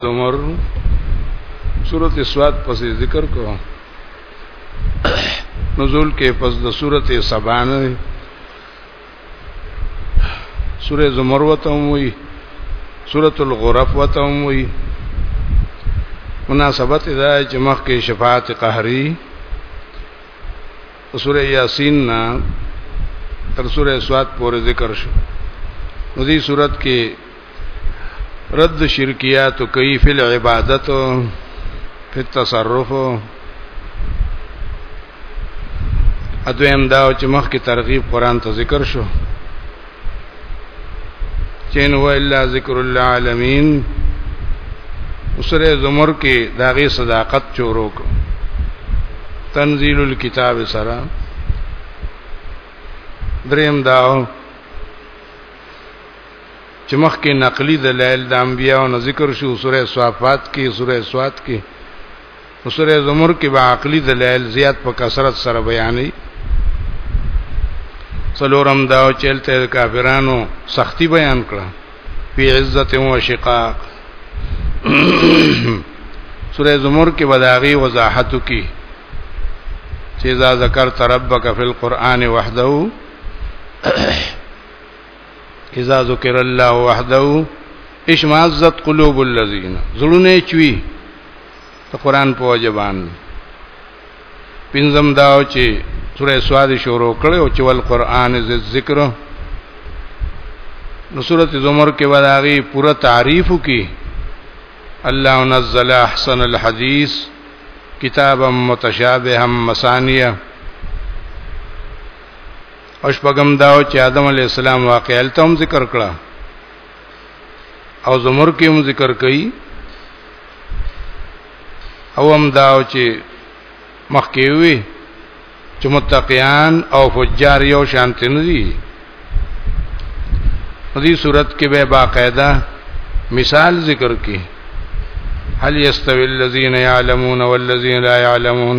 عمر سورت سواد پسې ذکر کو نزول کې پس د سورت سبان سورې زمر وته وي سورت الغرف وته وي مناسبت دا چې مخ کې شفاعت قهري سورې یاسین نا تر سورې سواد پورې ذکر شو نو دې سورت کې رد شرکیات کوي فی العبادت فی التصرف ادویم دا چې مخ کې ترغیب قران ته ذکر شو چین هو الا ذکر العالمین سوره زمر کې داغه صداقت چورو کو تنزيل الكتاب سره دریم داو چې مخکې نقلی دلایل د انبیانو نه ذکر شو سوره صافات کې سوره سواد کې سوره زمر کې به عقلی دلایل زیات په کثرت سره بیانې څلورم دا چلته کافرانو سختی بیان کړه فی عزت و شقاق سوره زمر کې بداغي وضاحت کی چې اذا ذکرت ربک فی القرآن وحده اذا ذکر الله وحده اشمازت قلوب الذين زړونه چوي ته قران په وجبان پینځم دا چې سورې سواد شروع کړي او چې ول قران ز ذکر نو سورته زمر کې وداغي پوره تعریف کی الله نزل احسن الحديث کتابا متشابها مثانیه او شپږم دا چې آدم علی السلام واقعا ته هم ذکر کړه او زمر کې هم ذکر کړي او هم دا چې مخکې وي چې متقیان او فجار یو شانت نه دي په دې صورت کې به باقاعده مثال ذکر کړي هل یستوی الذین یعلمون والذین لا یعلمون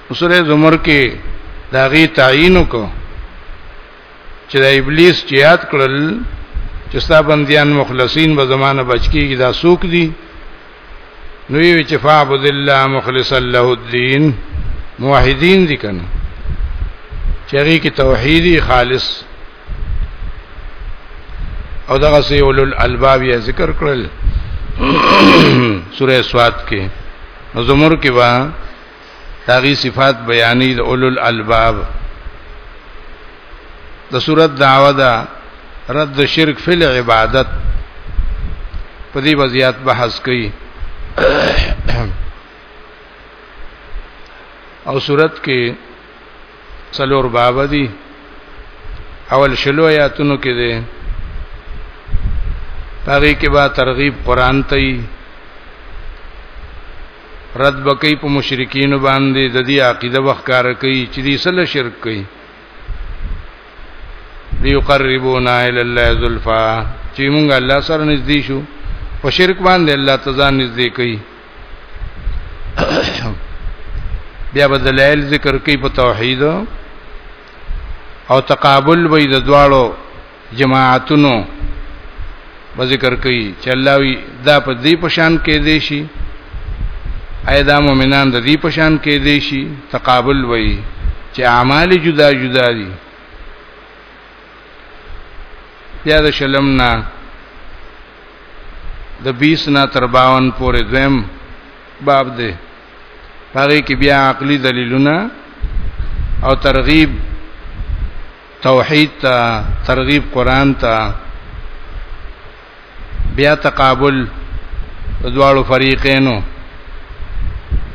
په سوره زمر کې دا غي تعین وکړو چې د ابلیس جهاد کړل چې ستا بنديان مخلصین به زمانه بچکیږي دا سوق دي نو یې چې فعبد الله مخلصا له الدين موحدین دي کنه چری کی توحیدی خالص او دغه سی اولل الباب یې ذکر کړل سوره سواد کې زمر کې وا داغي صفات بیانې د اولو الالباب د صورت دعوه ده رد شرک فی العبادت په دې وضعیت بحث کوي او صورت کې څلور باب دي اول شلو آیاتونو کې ده پاره کې با ترغیب قران ته رد بکی په مشرکین باندې د دې عقیده وخکار کوي چې دې سره شرک کوي ليقربونا الى الله ذلفا چې موږ الله سره نږدې شو په شرک باندې الله تزان نږدې کوي بیا به دلایل ذکر کوي په توحید او تقابل وي د دواړو جماعتونو به ذکر کوي چې الله وی دا په دې پشان کې دی شي ایدا مؤمنان د دې پشان کې دی شي تقابل وي چې اعمال جدا جدا دي بیا د شلم نه د 20 نه تر 52 پورې دویم باب دی هغه کې بیا عقلي دلیلونه او ترغیب توحید ته ترغیب قران ته بیا تقابل د دواړو فریقینو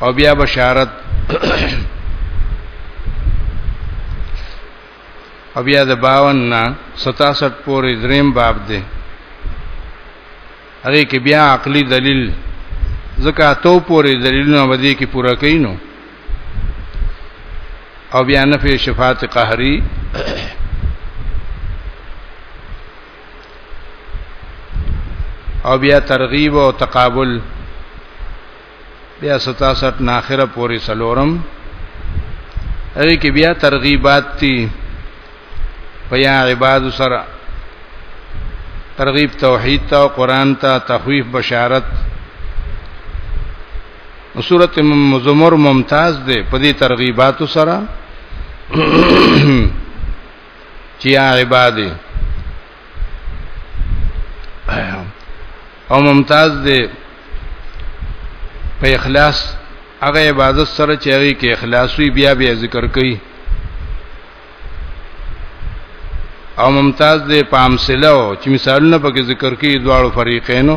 او بیا بشارت او بیا د 52 نه 67 پورې دریم باب دی هغه کې بیا عقلی دلیل زکه تو پورې دلیلونه باندې کې پورا کینو او بیا نفی شفاعت قهری او بیا ترغیب او تقابل بیا 67 ناخره پوری سلورم هغه کې بیا ترغیبات دي بیا عباد سره ترغیب توحید ته قران ته تخویف بشارت او سورته زمر ممتاز ده په دې ترغیبات سره چې عباده او ممتاز ده په اخلاص هغه عبادت سره چې هغه کې اخلاص وي بیا بیا ذکر کوي او ممتاز دې پامسلو چې مثالونه پکې ذکر کړي دواړو فریقینو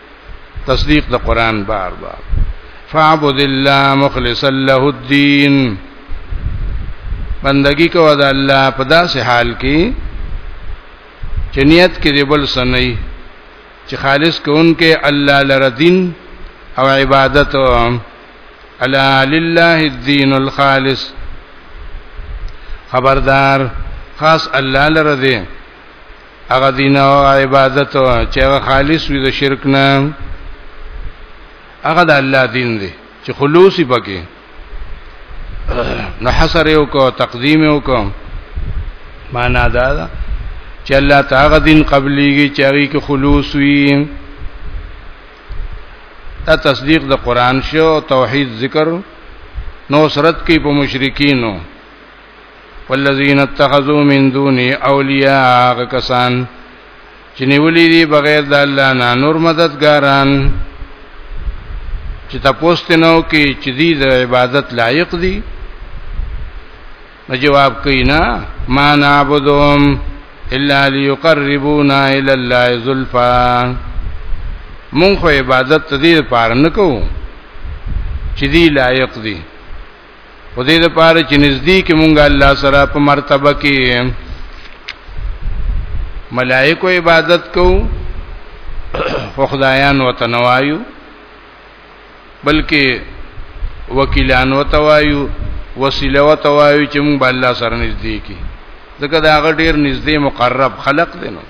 تصدیق د قران بار بار فعبد الله مخلصا له الدين بندگی کوه د الله په داسې حال کې چې نیت کې دی بل سنئ چې خالص کوونکې الله لره دین او عبادت الا لله الدين الخالص خبردار خاص الله لره دی هغه دین او عبادت چې هغه خالص وي د شرک نه هغه د الله دین دی چې خلوصي پکې نو حصر یو کو تقدیم یو کو معنا دا ده چې الله تعالی دین قبليږي چې هغه کې خلوص وي دا تصدیق د قران شو توحید ذکر نو سرت کې په مشرکینو والذین اتخذوا من دون اولیاء کسان چې نیولې دي بغیر د الله نه نور مددګاران چې تاسو ته نو کې چې دې د عبادت لایق دي نو جواب کوي نه ما نعبدهم الا ليقربونا الى الله زلفا مونږ عبادت دې پار نه کوو چې دې لایق دي په دې لپاره چې نږدې کې مونږ الله سره په مرتبه کې ملائکو عبادت کوو خو خدایان وتنوایو بلکې وکیلان وتوایو وسیله وتوایو چې مونږ الله سره نږدې کې ځکه دا غډیر نږدې مقرب خلق دی نو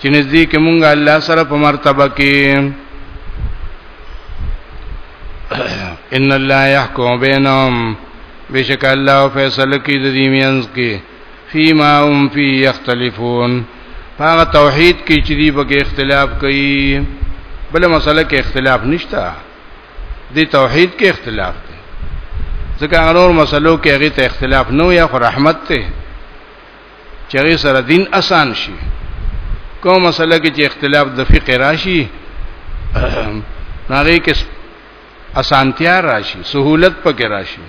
چې نږدې کې مونږه الله سره په مرتبه کې ان الله يحكم بينهم بشک الله فیصله کوي د دې مینز کې فيما هم في يختلفون هغه توحید کې چې دی به اختلاف کوي بل مسله کې اختلاف نشته دی توحید کې اختلاف دی ځکه هغه نور مسلو کې هغه ته اختلاف نو یا رحمت ته چې هغه سره دین اسان شي کوم مسله کې چې اختلاف د فقه راشي هغه کې اسانتیا راشي سهولت پکې راشي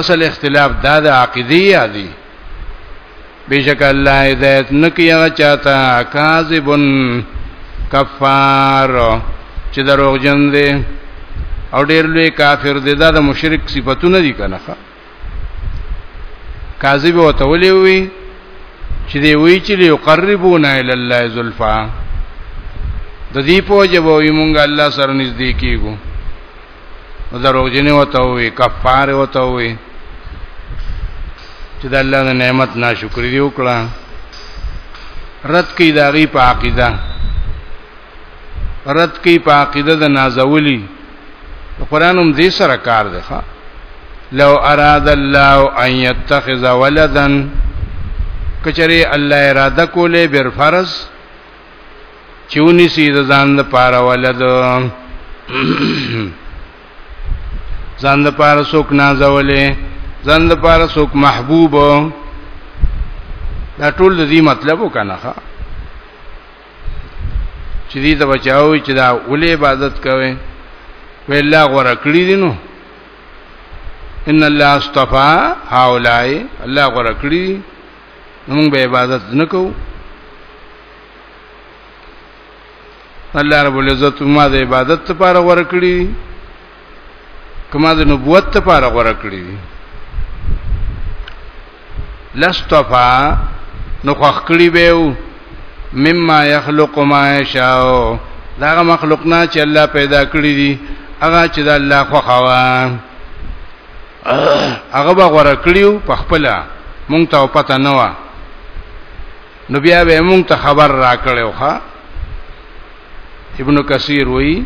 اصل اختلاف دا د عقیده یادي بیشک الله هدایت نکیا چاته کاذبن کفار چې دروغ جن دي او ډېر لوی کافر دي دا د مشرک صفاتونه دي کنه قاضي به وتولې وي چې دی وی چې یقربونا الی الله زلفا د دې په جواب یې مونږ الله سره نږدې کیږو دروغجنې وته وي کفاره وته وي چې د الله د نعمت ناشکری دی وکړه رد کی داغي په عقیده رد کی په عقیده د نازولی قرآن هم دې سره کار دی ښا لو اراد الله ان يتخذ ولدا کچره الله اراده کوله بر فرض چونی سي د ځان د پاره ولد ځان د پاره څوک نازولې ځان د پاره څوک محبوب دا ټول د دې مطلب وکنه چې دې ته بچاوي چې دا ولې عبادت کوي ویلا غره کړی دي نو ان الله اصطفى هؤلاء الله غره کړی موږ به عبادت نکو الله رب العزت ما د عبادت لپاره ورکړي کما د نبوت لپاره غوړه کړی دي لستفا نو خوخ کړی بهو مما يخلق ما يشاء دا مخلوق نه چې الله پیدا کړی دي هغه چې د الله خوخوا هغه به غوړه کړیو په خپل مونږ ته پته نه و نو بیا به مونږ ته خبر را کړو ښا ابن کثیر وایي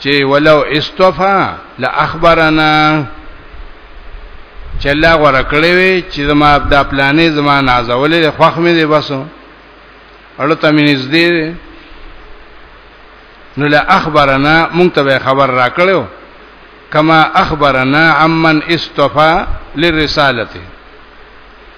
چې ولو استوفا لاخبرنا چې الله غره کړې وي چې زما د پلانې زما نازولې خوخ مې دی بسو اړه ته مې نږدې نو لا اخبرنا مونږ ته خبر را کړو کما اخبرنا عمن استفا للرسالته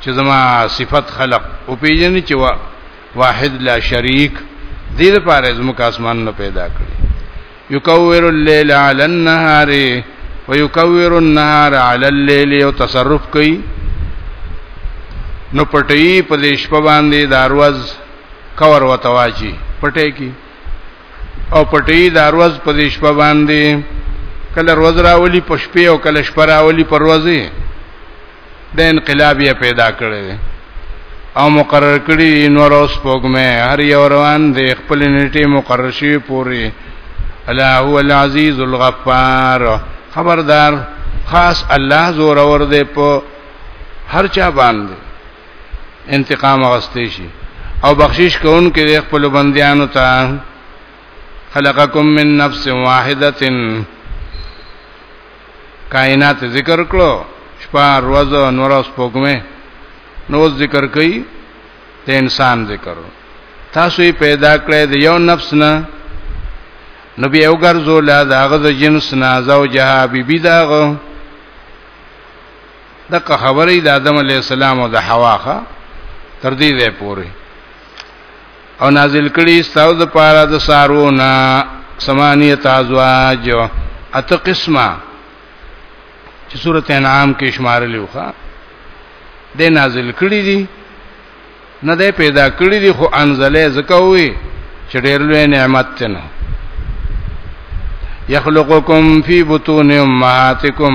چې زما صفت خلق او پیژنې چې وا واحد لا شریک دې لپاره زموږ اسمان نه پیدا کړی یکور الليل علی النهار ويكور النهار على الليل او تصرف کوي نو پټي په دې شپه باندې داروز کور وتواجی پټي کی او پټي د اروز په دې شپه باندې کله روز راولي په شپې او کله شپه راولي پر روزي د انقلاب یې پیدا کړی او مقرر کړی نور اوس پوګمه هر یو روان دی خپل نیټه مقرر شوی پوری الا هو العزیز الغفار خبردار خاص الله زور اور دی په هر چا باندې انتقام غستې شي او بخشش کون کې د خپل بندیانو ته خلقکم من نفس واحده کائنات ذکر کړو شپه روز نور اوس پوګمه نو ذکر کوي د انسان ذکر تاسو یې پیدا کړې د یو نفس نه نبی یو ګرځول دا غزه جنس نه زوجها بیبی داغه دغه خبرې د آدم علی السلام او د حوا ښا تر دې ځای پورې او نازل کړي ستاسو د پاره د سارونه سمانیه تازواج اته قسمه چې سورته انعام کې شمار لیوخه د نازل کړي دي نه ده پیدا کړی دی خو انزله زکه وي چې ډېر لوی نعمت تنه یخلقکم فی بطون امهاتکم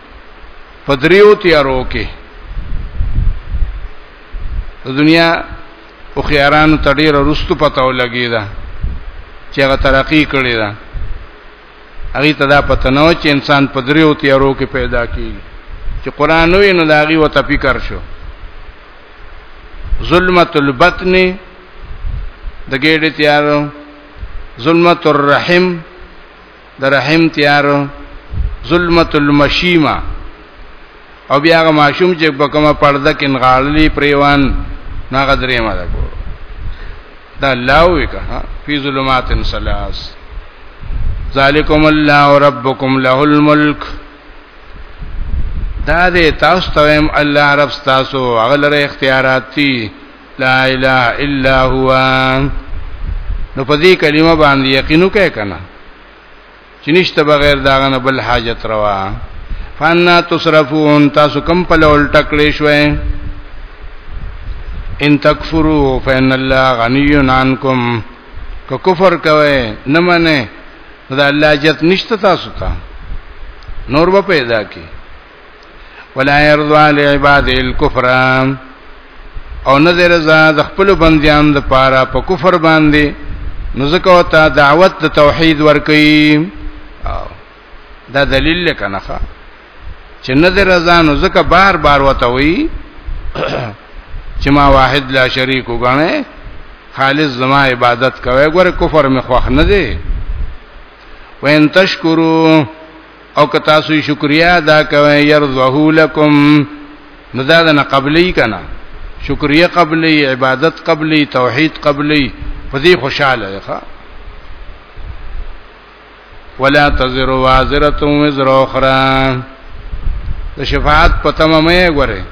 پدریو تیارو کې د دنیا او خيارانو تډیر رستو پتاو لګی دا چې هغه ترقی کړی دا هغه ته دا پته نه چې انسان په دریو تیارو کې پیدا کیږي چې قران وی نو دا غي وته فکر شو ظلمت البطن د ګېډې تیارو ظلمت الرحم د رحم تیار ظلمت المشیما او بیا هغه ماشوم چې په کومه پرده کې نغاړلې پریوان ناغه درې ما ده کو دا الله وی که فی ظلمات ثلاث ذالکم الله ربکم له الملک دا دې تاسو ته هم الله رب تاسو هغه لره اختیارات دي لا اله الا هو نو په دې کلمه باندې یقین وکړه کنه چې نشته بغیر داغه نه بل حاجت روا فانا تصرفون تاسو کم په لول ټکلې شوې ان تکفروا فإن الله غني عنكم که کفر کوي نه منه دا الله جت نشته تاسو ته نور به پیدا کی ولا يرضى لعباد الكفر او نه دې رضا د خپل بنديان د پاره په پا کفر باندې نو ځکه ته دعوت د توحید ورکي دا دلیل لکنه چې نه دې رضا نو ځکه بار بار وته وي چې ما واحد لا شریک وګڼه خالص زما عبادت کوي ګوره کفر مې خوښ نه دی وین تشکرو او که تاسو شکریا ادا کوئ يرضه لكم نو دا نه قبلي کنا شکریا قبلي عبادت قبلي توحید قبلي په دې خوشاله ښه ولا تزر وازره وزر اخرى د شفاعت په تمامه غره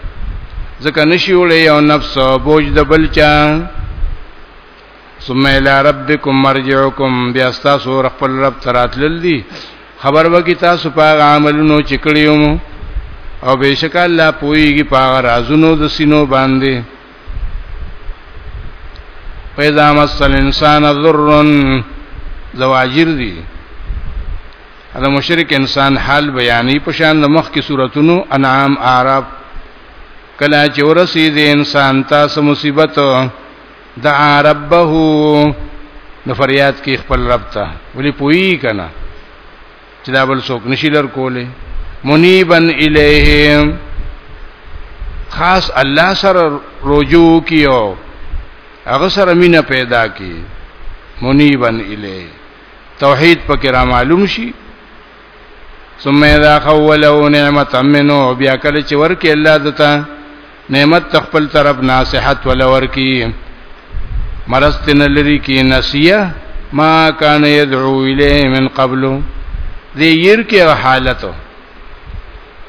ځکه نشي وړي او نفس بوج د بلچا ثم الى ربكم مرجعكم بیا تاسو ور خپل رب تراتل دي خبر وکي تاسو په عملونو چې کړیو او بهشکه الله پويږي په رازونو د سينو باندې پیدا مسل انسان ذرن زواجر دي دا مشرک انسان حال بیانې په شان د مخ کې صورتونو انعام اعراب کله چې ورسې د انسان تاسو مصیبت دعا ربه نو فریاد کې خپل رب ته ولې پوي کنه چې دا بل څوک نشي لر کولې منیبن الیه خاص الله سره رجوع کیو هغه سره مینا پیدا کی منیبن الیه توحید پکې را معلوم شي ثم اذا خوله نعمت منه بیا کله چې ورکه الله دته نعمت تخپل طرف ناصحت ولور کی مرستن لری کی نسیه ما کان یدعو الیه من قبل دی ير کې حالتو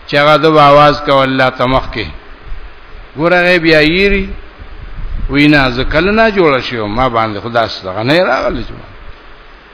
چې هغه د आवाज کو الله تمخ کې ګورغه بیا یری وینا ځکل نه جوړ شو ما باندې خدا ستغه نه راغلی چې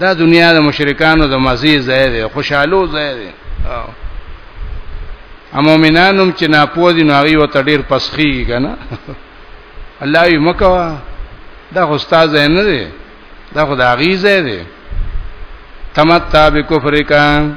دا دنیا د مشرکانو د مزي ځای دی خوشحالو ځای دی او مؤمنانو چې ناپوه دي نو هغه وت ډیر پسخي کنه الله یې مکوا دا استاد نه دی دا خدای غیزه دی تمتع بکفرکان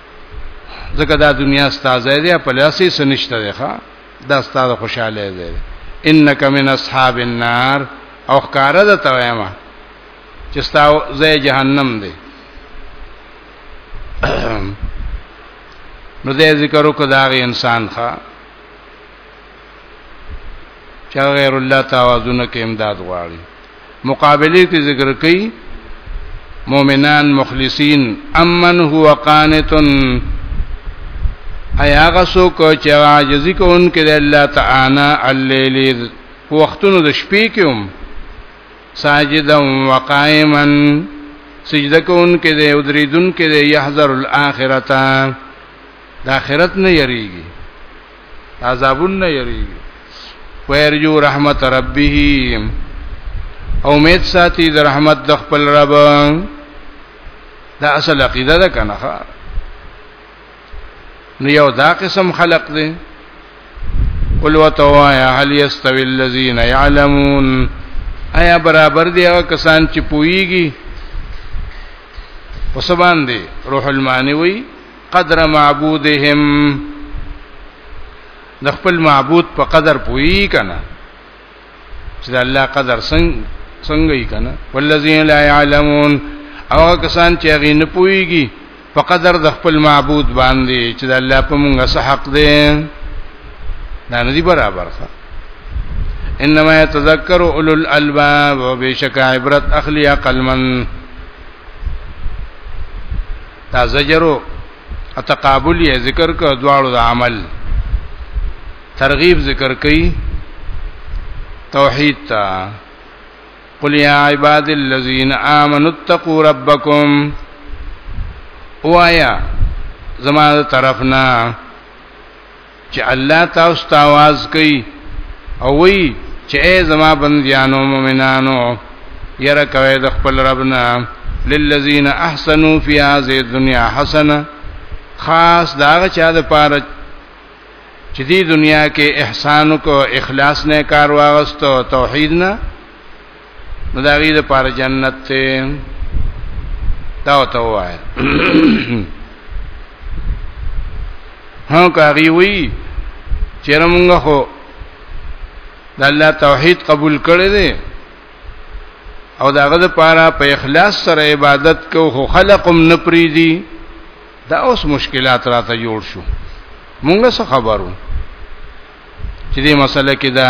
ځکه دا دنیا ستازه دی په لاسې سنشته دی ښا دا ستاسو خوشاله دی انک من اصحاب النار او خکاره ده تویما چې ستاسو ځای جهنم دی نو دې ذکر وکړه دا انسان ښا چې غیر الله تعاوذونه کې امداد غواړي مقابله کې ذکر کوي مؤمنان مخلصین امن هو قانتن ایا غسو کو چې عاجزی کوونکې د الله تعالی الليل وختونو د شپې کې هم ساجدا وقائما سجده کوونکې د ودریدونکې د یحذر الاخرته د اخرت نه یریږي عذابون نه یری ويرجو رحمت ربه امید ساتي د رحمت د خپل رب دا اصل عقیده ده کنه نو یو دا قسم خلق دی قل وتوایا هل یستوی الذین یعلمون آیا برابر دی هغه کسان چې پوئږي وسبان دی روح المانی وی قدر معبودهم د خپل معبود په قدر پوي کنه چې د الله قدر څنګه څنګه یې کنه والذین لا يعلمون او کسان چې هغه نه پويږي په قدر د خپل معبود باندې چې د الله په مونږه څه حق دی دا نه دی برابر ښه انما يتذكر اولو الالباب وبشك عبرت اخلي عقل من دا زجرو تقابل یې ذکر کړ دواړو د عمل ترغیب ذکر کړي توحید ته قل یا عباد الذین آمنوا اتقوا ربکم وایا زما طرفنا چې الله تاسو ته आवाज کوي او وی چې ای زما بندیانو مؤمنانو یره کوي د خپل ربنا للذین احسنوا فی هذه الدنيا حسنه خاص داغه چا د پاره چې دی دنیا کې احسان کو اخلاص نه کار واغستو توحید نه نو دا غي د پاره جنت ته دا وته وای هو کاری وی چیرې مونږ خو د الله توحید قبول کړی دی او داغه د پاره په اخلاص سره عبادت کو خو خلقم نه پریدي دا اوس مشکلات راته جوړ شو مونږه څه خبرو چې دې مسله کې دا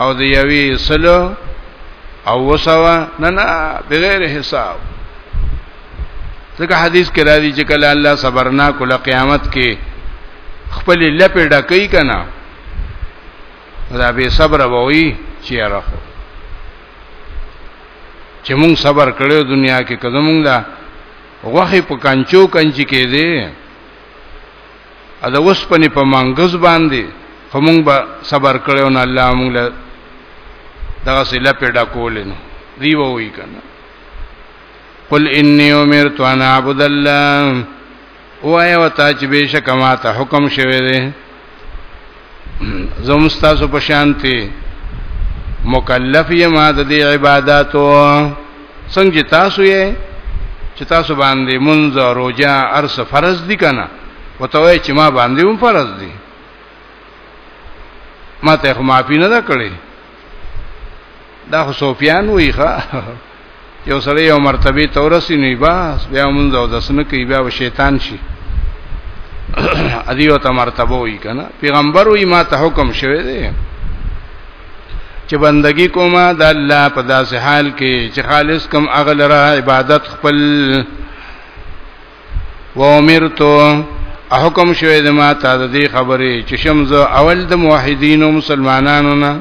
او د یوی سلو او وسوا نه نه بغیر حساب ځکه حدیث کې راځي چې کله الله صبرنا کول قیامت کې خپل لپې ډکې کنا دا به صبر ووي چې راخو چې مونږ صبر کړو دنیا کې کله مونږ دا غوخه په کانچو کانچي کې دي ا د وسپنې په منګز باندې خو مونږ به صبر کړو نه الله مونږ له دغه سله پیدا کولې نو دی ووی کنه قل انی امرت ان اعبد الله وایا وتا چې بشک ما ته حکم شوه دی زم تاسو په شانتي مکلف یم د دې عبادتو څنګه تاسو یې چې تاسو باندې منځ روزه ارس فرض دي کنه وتوې چې ما باندې هم فرض دي ما ته خو معافي نه ده کړې دا خو سفیان وی ښا یو سړی یو مرتبه تورسی نه باس بیا مونږ او دسنه کوي بیا شیطان شي ادیو ته مرتبه وی کنه پیغمبر وی ما ته حکم شوه دی چې بندگی کومه د الله په داسې حال کې چې خالص کوم اغلره عبادت خپل و امرتو حکم شوی د ما ته د دې خبرې چې شمز اول د موحدین او مسلمانانو نه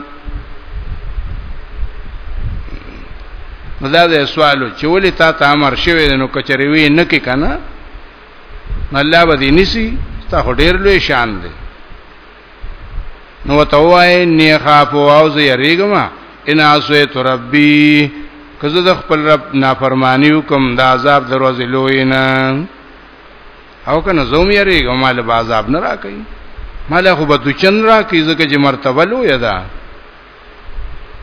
دا د سوالو چې ولې تا ته امر شوی نو کچری وی نه کې کنه الله به دې نسی تا ډېر لوی شان دی نو ته وای نه خاف او زه یریګم ان اسیت ربی کزه د خپل رب نافرمانی وکم د عذاب دروازه لوی نه او کنه زوم یریګم مال به عذاب نه راکې مال خو به د چن راکې زکه چې مرتبه لوی ده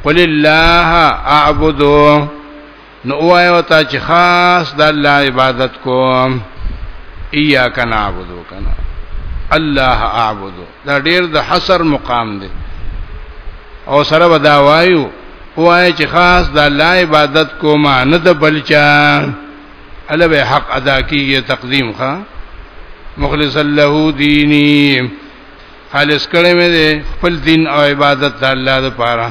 قل الله اعبدو نو وایو ته چې خاص د الله عبادت کوم ایاک نعبدو کنا الله اعبدو دا ډیر د حصر مقام دی او سره ودا وایو وای چې خاص د الله عبادت کوم نه د بلچا الا به حق ادا کیږي تقدیم ښا مخلص له دینی خالص کړه مې خپل دین او عبادت الله لپاره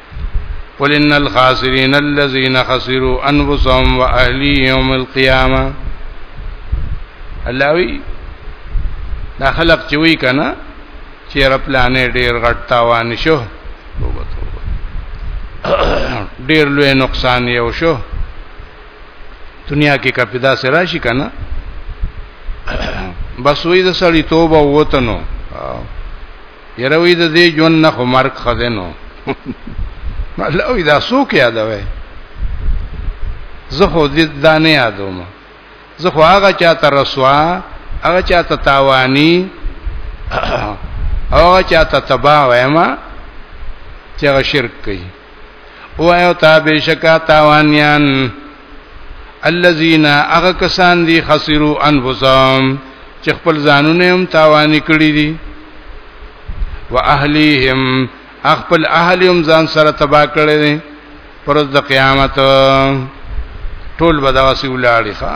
قل ان الخاسرين الذين خسروا انفسهم واهليهم يوم القيامه الله وی دا خلق چې وی کنه چې رب لانه ډیر غټ تاوان شو ډیر لوی نقصان یو شو دنیا کې کپیدا سره راشي کنه بس وې د سړی توبه ووتنو یروي د دې جون نه خو مرګ خزنو الله وی دا سوک یادوي زه خو دې دانه یادوم زه خو هغه چاته رسوا هغه چاته تاوانی هغه چاته تبا وایم چې هغه شرک کوي او ایو تا بشکا تاوانیان الذين اغه کسان دي خسروا انفسهم چې خپل ځانونه هم تاوان کړی دي واهليهم خپل اهل هم ځان سره تبا کړی دي پر د قیامت ټول بدواسي ولاړی ښا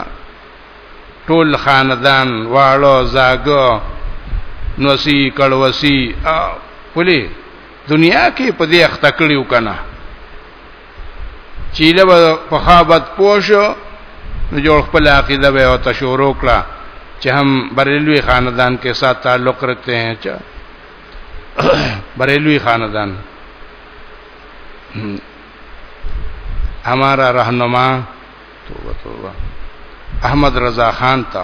ټول خاندان واړو زاګو نوسی کړوسی پولی دنیا کې په دې اخته کړیو کنه چې له په خابت پوښو نو جوړ خپل عقیده به او تشورو کړه چې هم بریلوی خاندان کې سات تعلق رکھتے ہیں چا بریلوی خاندان ہمارا رہنما توبہ توبہ احمد رضا خان تھا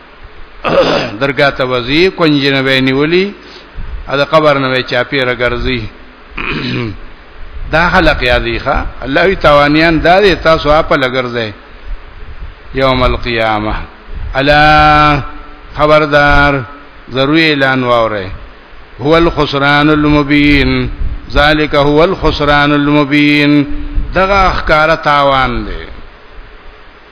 درګه ته وځي کونج نه وینولي ا د قبر نه وی چاپیره ګرځي دا خلق یادی ښا الله وی توانیان دا دې تاسو اپ لګرځي یوم القیامه الا خبردار ضروري اعلان واوره هو الخسران المبین ذالک هو الخسران المبین دغه اخکار تاوان دی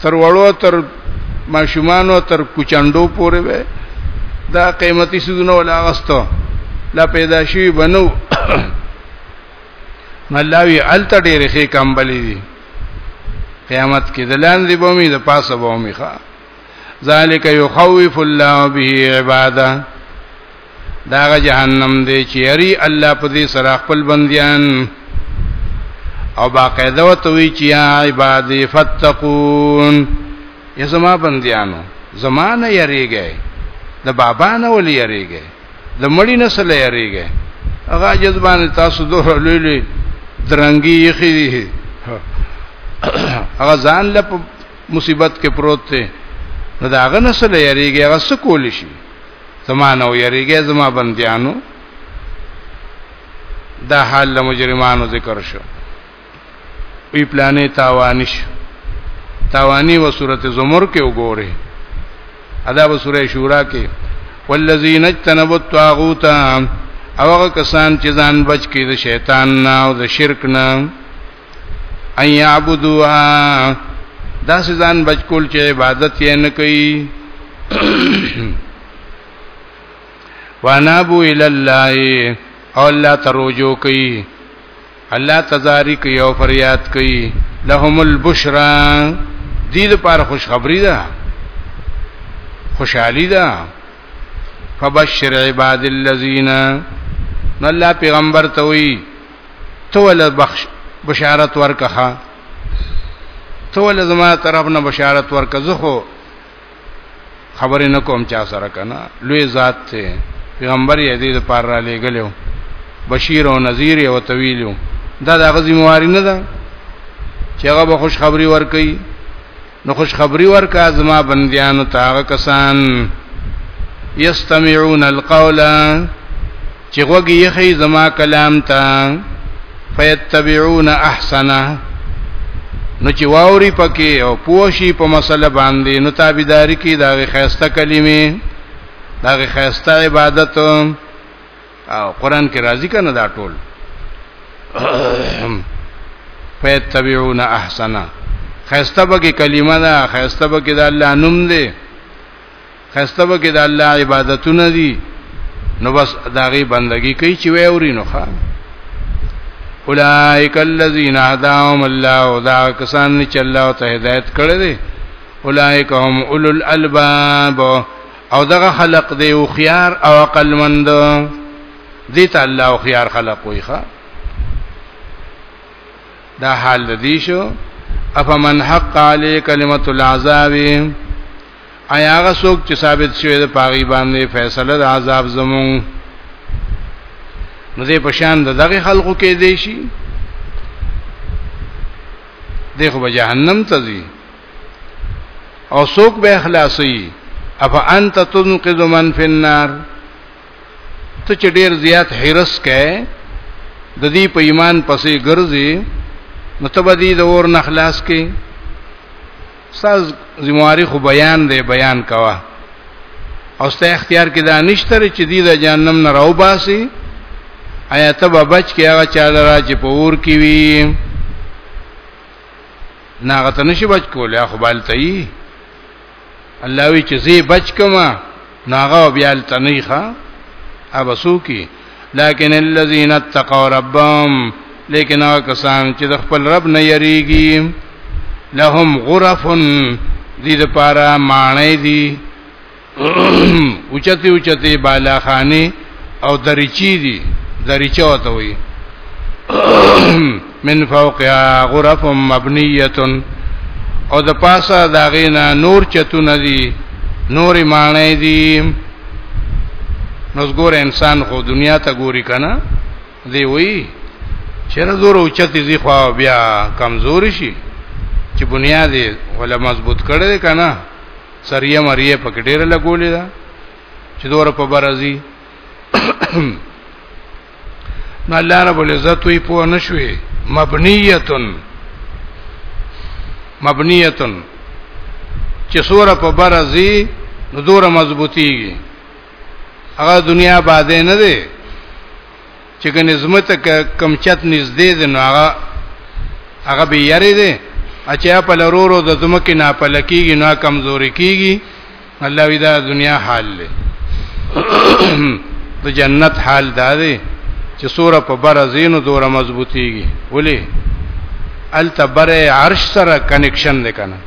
تر وړو تر ماشومانو تر کوچندو پورې وې دا قیمتي سودونه ولا غستو لا پیدا شي بنو ملاوی الته ډېرې خې کمبلې دي قیامت کې دلان دی بومي د پاسه بومي ښا ذالک یخوف الله به عباده دا جهنم دی چې یری الله په دې سره خپل بندیان او باقاعده وتوی چې یا عبادی فتقون یا زما بندیانو زمانه یریږي د بابا نه ولې یریږي د مړی نسل یریږي هغه جذبان تاسو دوه لوی لوی درنګي یخي هغه ځان له مصیبت کې پروت دی نو دا هغه نسل یریږي هغه څه کول شي زمانه او یریږي زما بندیانو دا حال له مجرمانو ذکر شو وی پلانې تاوانی شو تاوانی و سورته زمر کې وګوره ادا و سورې شورا کې والذین اجتنبوا الطاغوت او هغه کسان چې ځان بچ کړي د شیطان نه او د شرک نه ان يعبدوها دا سزان بچکول چې عبادت یې نه کوي وانابو الى الله او الله تروجو کوي الله تزاری کوي او فریاد کوي لهم البشرا دې لپاره خوشخبری ده خوشحالی ده فبشر عباد الذين الله پیغمبر ته وی تو ول بخش بشارت ورکه تو ول زما طرف نه بشارت ورکه زه خو خبرې نه کوم چا سره کنه لوی ذات ته پیغمبر یې دې پر را لېګلو بشیر او نذیر او تویلو دا د غزي مواري نه ده چې هغه به خوش خبری ورکي نو خوشخبری ورکا زما بندیانو تاغه کسان یستمعون القول چې غوږی یخی زما کلام ته فیتبعون احسنه نو چې واوري پکې او پوښي په مسله باندې نو تابعداري کې دا خیسته کلمې دا خیسته عبادت او قران کې راضی کنه دا ټول فیتبعون احسنا خسته به کې کلمه ده خسته به کې د الله نوم دی خسته به کې د الله عبادتونه دي نو بس داغي بندگی کوي چې وې اوري نو ښا اولائک الذین هداهم الله دا کسان چې الله ته هدایت کړی دی اولائک هم اولل الباب او دغه خلق دی او خيار او عقل مند دي ته الله او خيار خلق وي ښا دا حال دی شو افمن حق علی کلمت العذاب ایا هغه څوک چې ثابت شوی د پاغي باندې فیصله د عذاب زمون نو دې پشان دغه خلقو کې دی شي دغه به جهنم ته ځي او څوک به اخلاصي افا انت تنقذ من فی النار ته چې ډیر زیات حرس کړي د دې په ایمان پسې ګرځي نو ته به دې د اور نه خلاص کې ساز زمواري خو بیان دی بیان کوا او ست اختیار کې دا نشته چې دې د جهنم نه راو باسي آیا ته به بچ کې هغه چا لرا چې په اور کې وي ناغه ته نشي بچ کولای خو بالته یي الله وی چې زی بچ کما ناغه بیا الته نه ښه ابسو کی لكن الذين اتقوا ربهم لیکن هغه کسان چې د خپل رب نه یریږي لهم غرفن دې لپاره معنی دي اوچته اوچته بالاخانه او دریچی دي دریچه وته وي من فوقها غرف مبنيه او د پاسه داغینا نور چتون دي نور معنی دي نو ګور انسان خو دنیا ته ګوري کنه دی وی چیرې زور او چتی زی خو بیا کمزور شي چې بنیاد ولا مضبوط کړي کنه سریه مریه پکې ډېر لګولې ده چې دوره په برازي نو الله رب العزت وی په نشوي مبنیتن مبنیتن چې سوره په برازي نو دوره مضبوطیږي هغه دنیا باندې نه ده چې ګنې زمته کم چت نږدې دی نو هغه هغه به یری دی اچیا په لرورو د زمکه نه پلکیږي نه کمزوري کیږي الله وی دا دنیا حال دی د جنت حال دا دی چې سوره په بر زینو دوره مضبوطیږي ولی التبر عرش سره کنیکشن دی کنه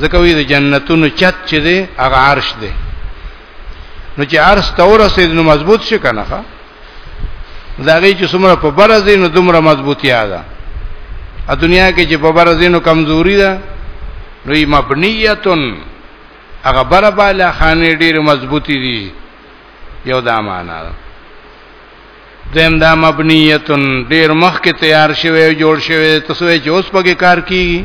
ځکه وی د جنتونو چت چې دی هغه عرش دی نو چې عرض تور سید نو مضبوط شي کنه ښا داږي چې څومره په برزین نو دومره مضبوطیا ده ا دنیا کې چې په برزین نو کمزوري ده نو یې مبنیتن هغه بر بالا خانه ډیر مضبوطی دي یو دا معنا ده دیم دا مبنیتن ډیر مخکې تیار شوی جوړ شوی تاسو چې اوس پکې کار کیږي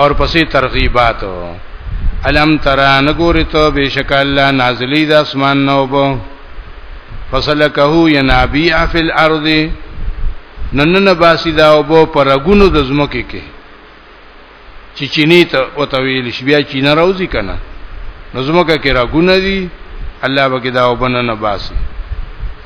اور پسې ترغیبات علم ترا نګوري ته بشک الله نازلی د اسمان نو بو فسلکه ینابیع فی الارض ننن باسی دا وبو پرګونو د زمکه کې چې چینی ته او تویل شي بیا چین راوځي کنه نو زمکه کې راګونه دي الله وکي دا وبنه نه باسي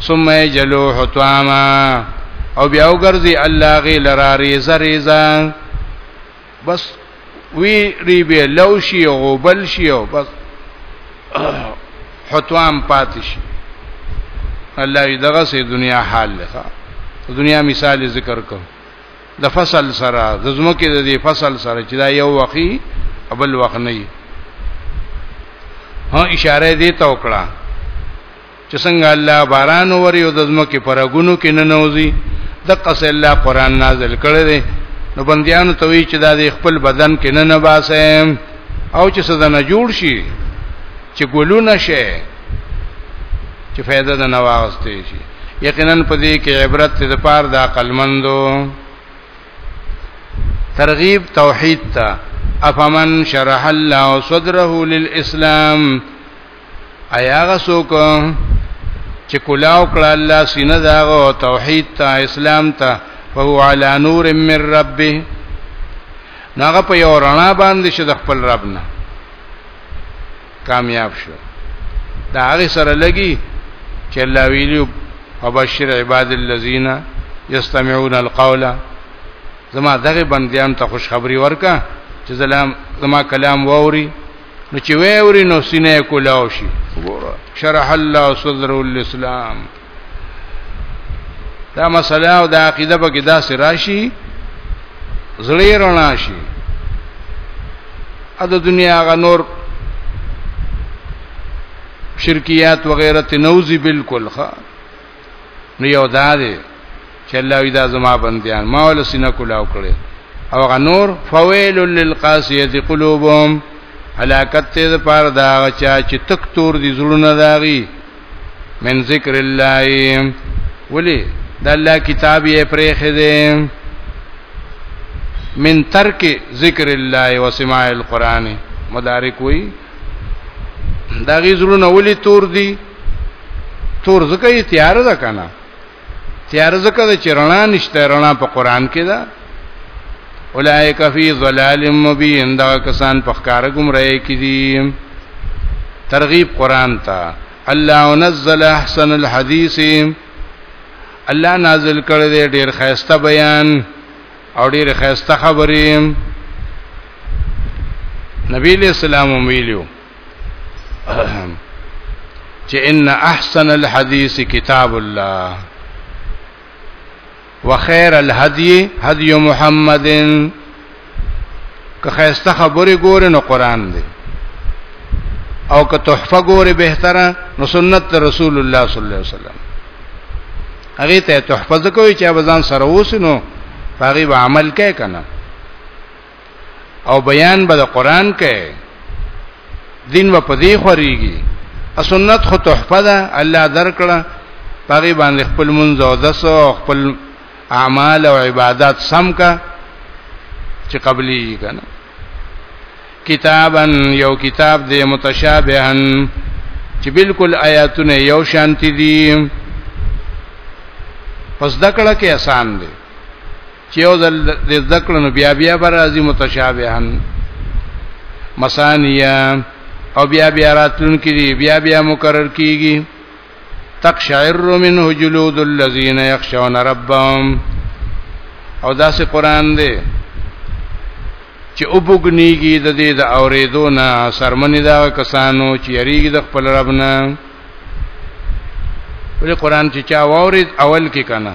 ثم یجلو حطاما او بیا وګرځي الله غي لرا ریزه ریزه بس وی ری به لو شي او بل شي او بس حطام پاتې شي الله دغه سي دنیا حال لخوا دنیا مثال ذکر کوم د فصل سره د زمکه د دې فصل سره چې دا یو وخی ابل وخت نه وي ها اشاره دې ته وکړه چې څنګه الله باران وری او د زمکه پر غونو کې نه نوځي د قص الله قران نازل کړی دی نو بندیانو ته وی چې دا د خپل بدن کې نه نباسه او چې سزا نه جوړ شي چې ګلونه شي چې فائدہ د نواغستې شي یقینا په دې کې عبرت د پار د عقل مندو ترغیب توحید ته افمن شرح الله صدره للاسلام ایا غسوک چې کلاو کړه الله سینه داغه توحید ته اسلام ته فهو علی نور من ربه ناغه په یو رڼا باندې شه د خپل رب نه کامیاب شو دا هغه سره لګي چې الله ویلو وبشر عباد الذين يستمعون القول زما دغه بندیان ته خوشخبری ورکا چې زلام زما کلام ووري نو چې ووري نو سینې کولاو شي شرح الله صدر الاسلام دا مسله او دا عقیده به کې داسې راشي زړه رڼا شي ا د دنیا غ نور شرکیات وغیرہ تنوزی بالکل ښه نو یو دا دی چې الله وی دا زما بندیان ما ول سینه کولاو کړي او غنور فویل للقاسیه قلوبهم هلاکت ته پار دا چا چې تک تور دي زړونه داغي من ذکر الله ولی د الله کتاب یې پرې خده من ترک ذکر الله و سماع القرآن مدارک وی دا غي زړونه ولی تور دي تور زکه تیار ده کنه تیار زکه د چرنا نشته رڼا په قران کې ده اولائک فی ظلال مبین دا کسان په ښکار گمراهی کې دي ترغیب قران ته الله نزل احسن الحدیث الله نازل کړی دی ډیر خیسته بیان او ډیر خیسته خبرې نبی له سلام ویلو چې ان احسن الحديث کتاب الله وخير الهدي هدي محمد که خسته خبره ګور نو قران دی او که تحفه ګور بهتره نو سنت رسول الله صلی الله علیه وسلم هغه ته تحفه کوي چې ابزان سره وسنو هغه به عمل کوي کنه او بیان به د قران کې دین و پدې خوريږي سنت خو تحفه ده الله درکړه پغی باندې خپل منځ او دس او خپل اعمال او عبادت سم کا چې قبلي کنه کتابا یو کتاب دې متشابها چې بالکل آیاتونه یو شانتی دي پس دکړه کې آسان دي چې یو ځل د ذکر نو بیا بیا بر راځي متشابهن مسانیه او بیا بیا راتلون کړي بیا بیا مکرر کیږي تقشعر منه جلود الذين يخشون ربهم او داسې قران دی چې وبګنیږي د دې د اوریدو نه سرمنې دا کسانو چې یریږي د خپل رب نه ولې قران چې چا وورید اول کې کنه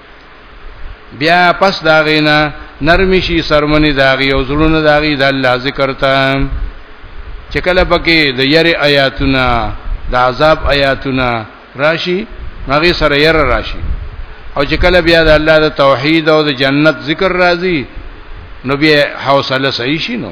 بیا پس دا غینا نرمی شي سرمنی داغي او زړونه داغي د الله ذکر ته چې کله پکې د یری آیاتونه د عذاب آیاتونه راشي هغه سره ير راشي او چې کله بیا د الله د توحید او د جنت ذکر راځي نو بیا حوصله صحیح شي نو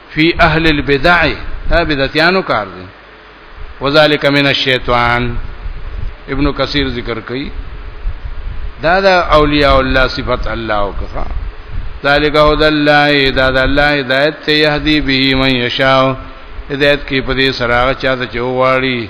فی اهل البدع دا بدعتانو کار دی وذالک من الشیطان ابن کثیر ذکر کوي دا دا اولیاء الله صفات الله وکړه ذالک هو د الله دا د الله هدایت ته يهدي به من یشاء هدایت کې په دې سره چا ته چوغاړي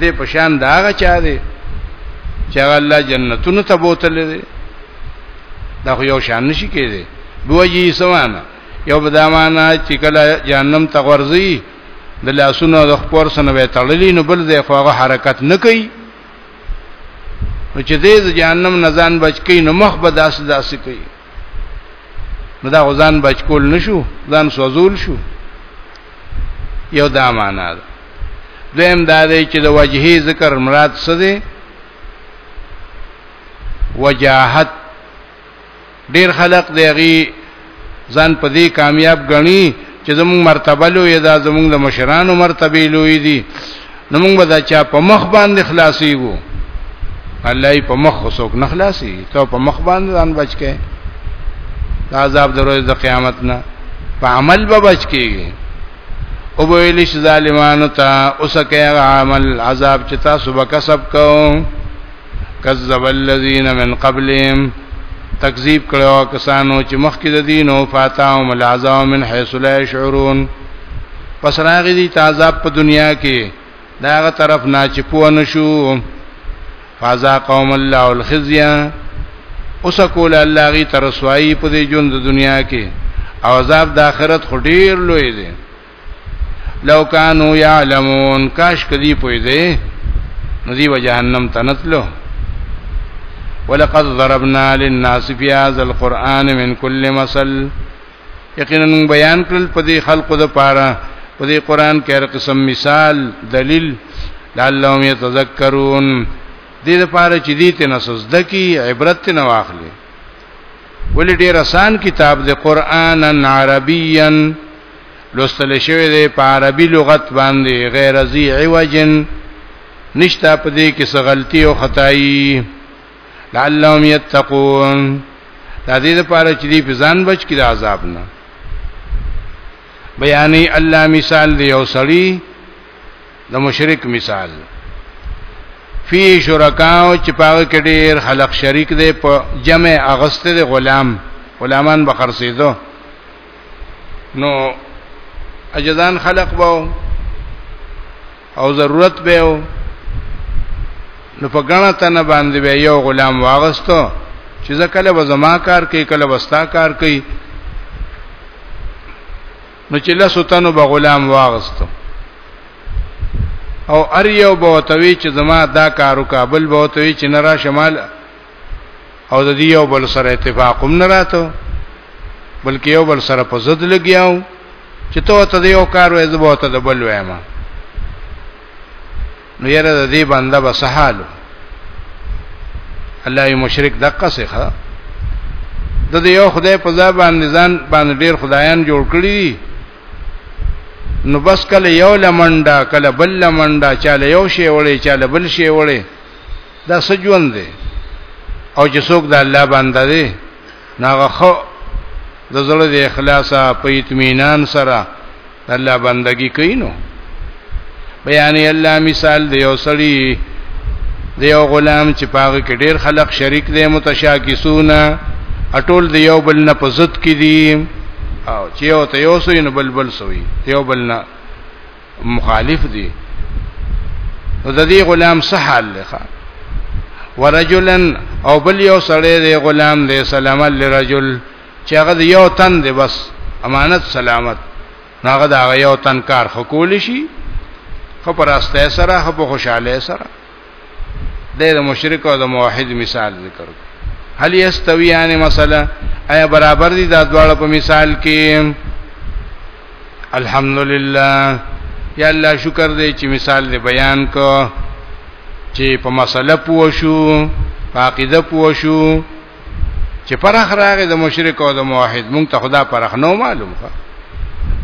دې پشان دا هغه چا دی چې الله جنتونو ته بوتل دی دا خو یو شان نشي کېږي بوجي سمانه یو بدامانه چې کله جهنم ته ورځي د لاسونو د خپور سره به تړلی نو بل ځای خو هغه حرکت نه کوي نو چې دې د جهنم نزان بچ کین نو مخ به داس داسې کوي نو دا غزان بچکول نشو ځان سوزول شو یو دا معنا ده دویم دا دی چې د وجهي ذکر مراد څه دی وجاهت ډیر خلق دیږي ځان په دې کامیاب غني چې زموږ مرتبه لوی ده زموږ د مشرانو مرتبه لوی دي نو موږ به دا چا په مخ باندې خلاصيږو الله یې په مخ وسوک نه خلاصي ته په مخ باندې ځان بچ کې دا عذاب د ورځې د قیامت نه په عمل به بچ کېږي او به ویل شي ظالمانو ته اوسه کې عمل عذاب چې تاسو به کسب کوئ کذب الذين من قبلهم تکذیب کړو کسانو چې مخکې د دین او فاتاو ملازم من حيث لا يشعرون پس راغی دي تعذاب په دنیا کې داغه طرف نه چې پوه نشو فازا قوم الله الخزي اوس کول الله غي ترسوایی په دې ژوند دنیا کې او عذاب د آخرت خډیر لوی دی لو کانو یعلمون کاش کدی پوی دی نو دی و جهنم تنتلو ولقد ضربنا للناس في هذا القرآن من كل مثل یقینا بیان کړل په دې خلقو د پاره په دې قران کې هر قسم مثال دلیل لعلهم يتذكرون دې لپاره چې دې ته نسز دکی عبرت نه واخلي ولې ډېر آسان کتاب دی قرآنن عربین لوستل شوی دی په عربي لغت باندې غیر ذی عوجن نشتا په دې کې څه غلطي او خدای لعلهم یتقون دا دې لپاره چې دې په ځان بچ کړي عذاب نه بیانې الله مثال دی او سړی د مشرک مثال فی شرکاو چې پاګه کې ډېر خلق شریک دی په جمع اغسته غلام غلامان بخرسیدو نو اجدان خلق باو او ضرورت به او نو په غاڼه تنه باندې به یو غلام واغستو چې ځکه به زما کار کوي کله وستا کار کوي نو چې لاسو تنو به غلام واغستو او ار یو بوتوي چې زما دا کارو کابل بوتوي چې نرا شمال او د دې یو بل سره اتفاق هم نه راته بلکې یو بل سره په ضد لګیاو چې ته ته یو کار وې زه ته د بل وایم نو یره د دې بنده به سهالو الله یې مشرک دقه سخه د دې یو خدای په ځای باندې ځان باندې ډیر خدایان جوړ کړی نو بس کله یو لمنډه کله بل لمنډه چاله یو شی وړي چاله بل شی وړي دا څه ژوند دی او چې څوک د الله بنده دی ناغه خو د زړه د اخلاص په اطمینان سره الله بندگی کوي نو بیان الله مثال دی یو سړی دی یو غلام چې پاغه کې ډیر خلق شریک دی متشاکسون اټول دی یو بل نه پزت کې دي او چې یو ته یو سوی نو بل بل سوی یو بل نه مخالف دي نو د دې غلام څه حال لخوا ورجلن او بل یو سړی دی غلام دی سلام لرجل چې هغه یو تن دی بس امانت سلامت هغه دا یو تن کار خکول شي خو پر استه سره خو خوشاله سره د مشرک او د موحد مثال ذکر کړ هل یستویان مثلا ایا برابر دي دا دواړه په مثال کې الحمدلله یا الله شکر دې چې مثال دې بیان کو چې په مسله پوه شو په عقیده پوه شو چې پرخ راغې د مشرک او د موحد مونږ ته خدا پرخ نو معلوم کا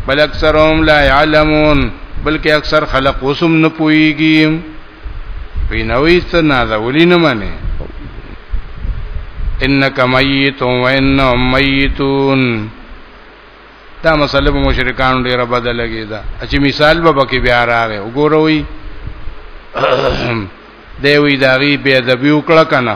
بل اکثرهم لا يعلمون بلکې اکثر خلق وسم نه پويږي پینوي څه نه دا ولي نه مانی انک میت و انهم میتون دا مسله به مشرکان ډیره بدله کیدا چې مثال به پکې بیا راغی وګوروي دی وی داغي به ادب وکړه کنه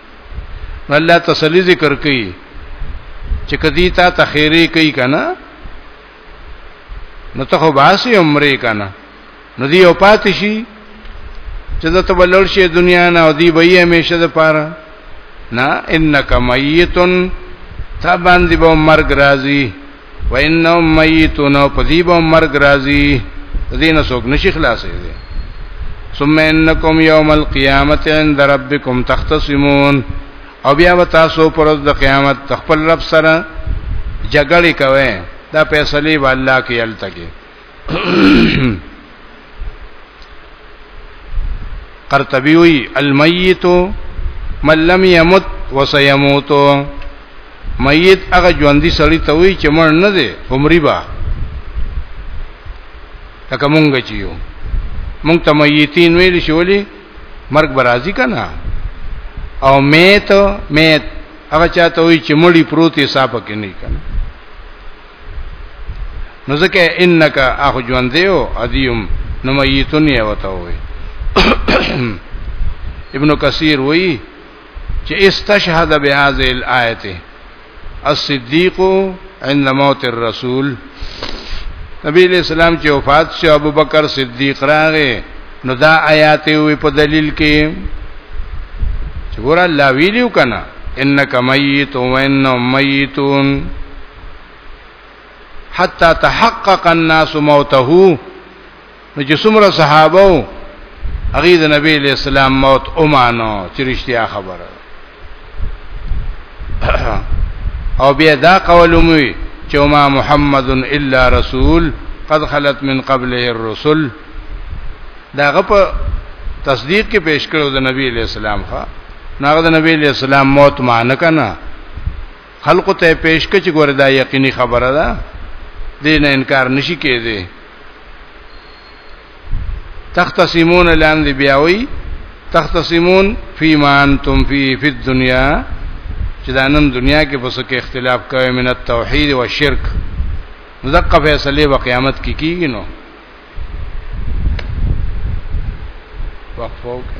الله تسلی ذکر کوي چې کدی تا تخیری کوي کنه نو ته خو باسی عمره کنه نو دی او پات شي چې د تبلل شي دنیا نه او دی به یې همیشه د پاره نه انک میتون تا باندې به مرګ راځي وانهم میتون فذیب مرغ راضی دین سوک نشی خلاصې دي ثم انکم یوم القیامت عند ربکم تختصمون او بیا و تاسو پر د قیامت تخپل رب سره جګړه کوي دا فیصله والله کې یل تکي قرطبی وی المیت من لم یمت وسیموت میت هغه ژوندۍ سړی ته وی چې مړ نه دی عمرې با لکه مونږ چې یو مونږ ته میتین ویل شي ولی مرګ برازي کنه او میت میت هغه چاته وی چې مړی پروت یې صاحب کې نه کنه نو ځکه انک اخ ژوند دیو ادیم نو میتون یې وته وي ابن کثیر وی چې استشهد بهذه الايه الصديق عند موت الرسول نبی علیہ السلام چې وفات شو ابو بکر صدیق راغې نو دا آیات وی په دلیل کې چې ګور الله ویلو کنه انک میت و انهم میتون حتا تحقق الناس موته نو چې څومره صحابه وو هغه د نبی له سلام موت اومانو چې رښتیا خبره او بیا دا قول موي چې ما محمد الا رسول قد خلت من قبله الرسل دا غپ تصدیق کې پیش کړو د نبی له سلام ښا ناغه د نبی له سلام موت مان کنه خلق ته پیش کچ ګور دا یقیني خبره ده دین انکار نشي کېده تختصمون لاندې بیاوي تختصمون فيما انتم فيه في الدنيا چې دا نن دنیا کې پس کې اختلاف کوي من التوحید او شرک مزقه فیصله په قیامت کې کیږي نو وقفو کې